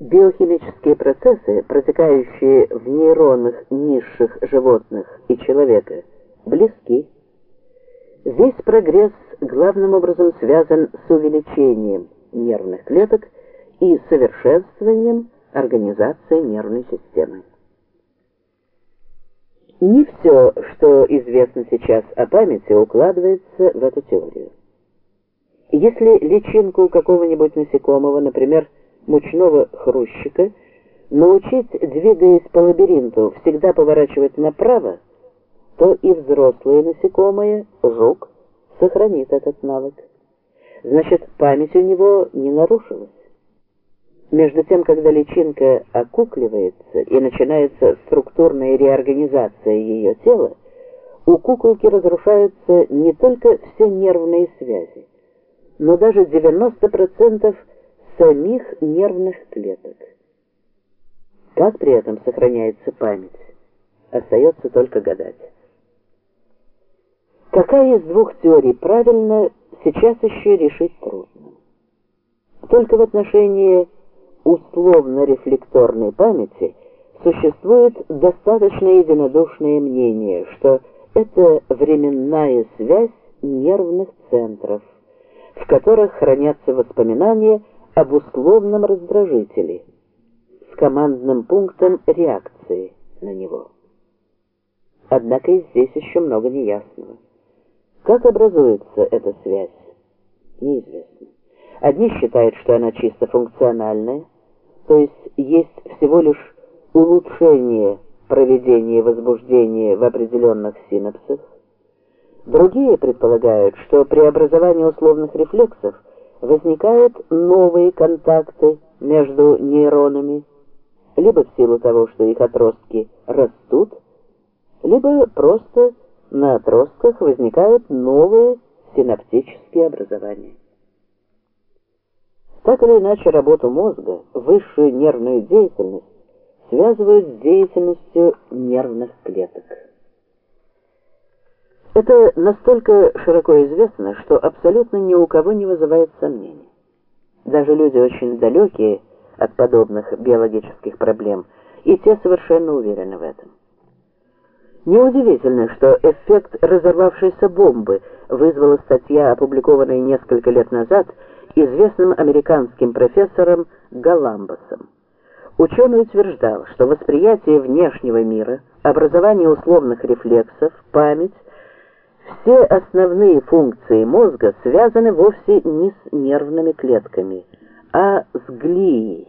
Биохимические процессы, протекающие в нейронах низших животных и человека, близки. Весь прогресс главным образом связан с увеличением нервных клеток и совершенствованием организации нервной системы. Не все, что известно сейчас о памяти, укладывается в эту теорию. Если личинку какого-нибудь насекомого, например, мучного хрущика, научить, двигаясь по лабиринту, всегда поворачивать направо, то и взрослые насекомые, жук, сохранит этот навык. Значит, память у него не нарушилась. Между тем, когда личинка окукливается и начинается структурная реорганизация ее тела, у куколки разрушаются не только все нервные связи, но даже 90% самих нервных клеток. Как при этом сохраняется память, остается только гадать. Какая из двух теорий правильно, сейчас еще решить трудно. Только в отношении условно-рефлекторной памяти существует достаточно единодушное мнение, что это временная связь нервных центров, в которых хранятся воспоминания об условном раздражителе с командным пунктом реакции на него. Однако и здесь еще много неясного. Как образуется эта связь? Неизвестно. Одни считают, что она чисто функциональная, то есть есть всего лишь улучшение проведения возбуждения в определенных синапсах. Другие предполагают, что при образовании условных рефлексов возникают новые контакты между нейронами, либо в силу того, что их отростки растут, либо просто на отростках возникают новые синаптические образования. Так или иначе, работу мозга, высшую нервную деятельность связывают с деятельностью нервных клеток. Это настолько широко известно, что абсолютно ни у кого не вызывает сомнений. Даже люди очень далекие от подобных биологических проблем, и те совершенно уверены в этом. Неудивительно, что эффект разорвавшейся бомбы вызвала статья, опубликованная несколько лет назад известным американским профессором Галамбасом. Ученый утверждал, что восприятие внешнего мира, образование условных рефлексов, память – все основные функции мозга связаны вовсе не с нервными клетками, а с глией,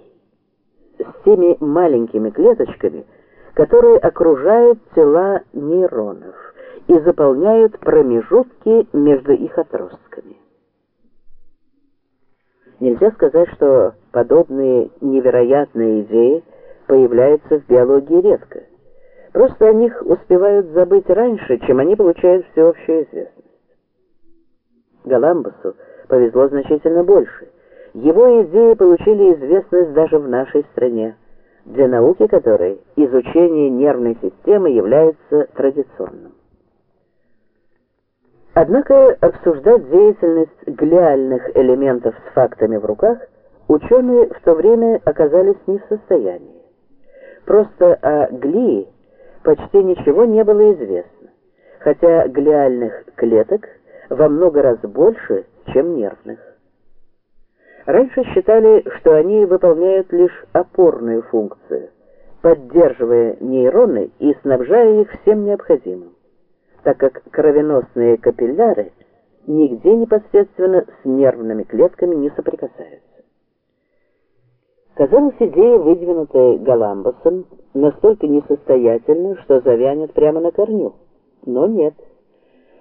с теми маленькими клеточками, которые окружают тела нейронов и заполняют промежутки между их отростками. Нельзя сказать, что подобные невероятные идеи появляются в биологии редко. Просто о них успевают забыть раньше, чем они получают всеобщую известность. Галамбасу повезло значительно больше. Его идеи получили известность даже в нашей стране, для науки которой изучение нервной системы является традиционным. Однако обсуждать деятельность глиальных элементов с фактами в руках ученые в то время оказались не в состоянии. Просто о глии почти ничего не было известно, хотя глиальных клеток во много раз больше, чем нервных. Раньше считали, что они выполняют лишь опорную функцию, поддерживая нейроны и снабжая их всем необходимым, так как кровеносные капилляры нигде непосредственно с нервными клетками не соприкасаются. Казалось, идея, выдвинутая Галамбасом, настолько несостоятельна, что завянет прямо на корню. Но нет.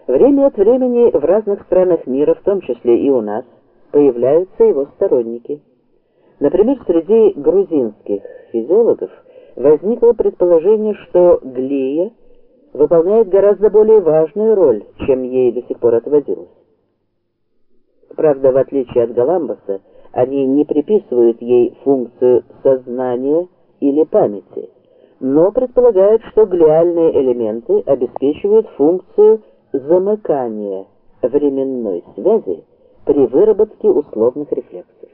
Время от времени в разных странах мира, в том числе и у нас, появляются его сторонники. Например, среди грузинских физиологов возникло предположение, что глия выполняет гораздо более важную роль, чем ей до сих пор отводилось. Правда, в отличие от Галамбаса, они не приписывают ей функцию сознания или памяти, но предполагают, что глиальные элементы обеспечивают функцию замыкания временной связи при выработке условных рефлексов.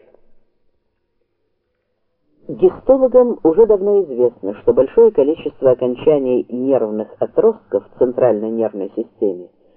Гистологам уже давно известно, что большое количество окончаний нервных отростков в центральной нервной системе